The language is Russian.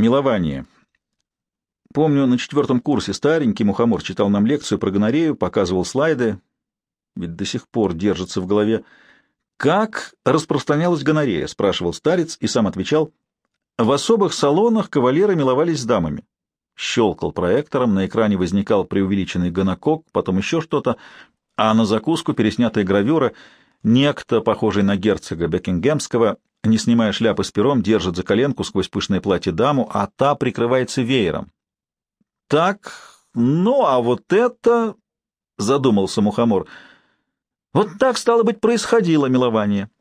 Милование. Помню, на четвертом курсе старенький мухомор читал нам лекцию про гонорею, показывал слайды, ведь до сих пор держится в голове. «Как распространялась гонорея?» — спрашивал старец и сам отвечал. «В особых салонах кавалеры миловались с дамами». Щелкал проектором, на экране возникал преувеличенный гонокок, потом еще что-то, а на закуску переснятая гравюра. Некто, похожий на герцога Бекингемского, не снимая шляпы с пером, держит за коленку сквозь пышное платье даму, а та прикрывается веером. «Так, ну а вот это...» — задумался Мухомор. «Вот так, стало быть, происходило милование.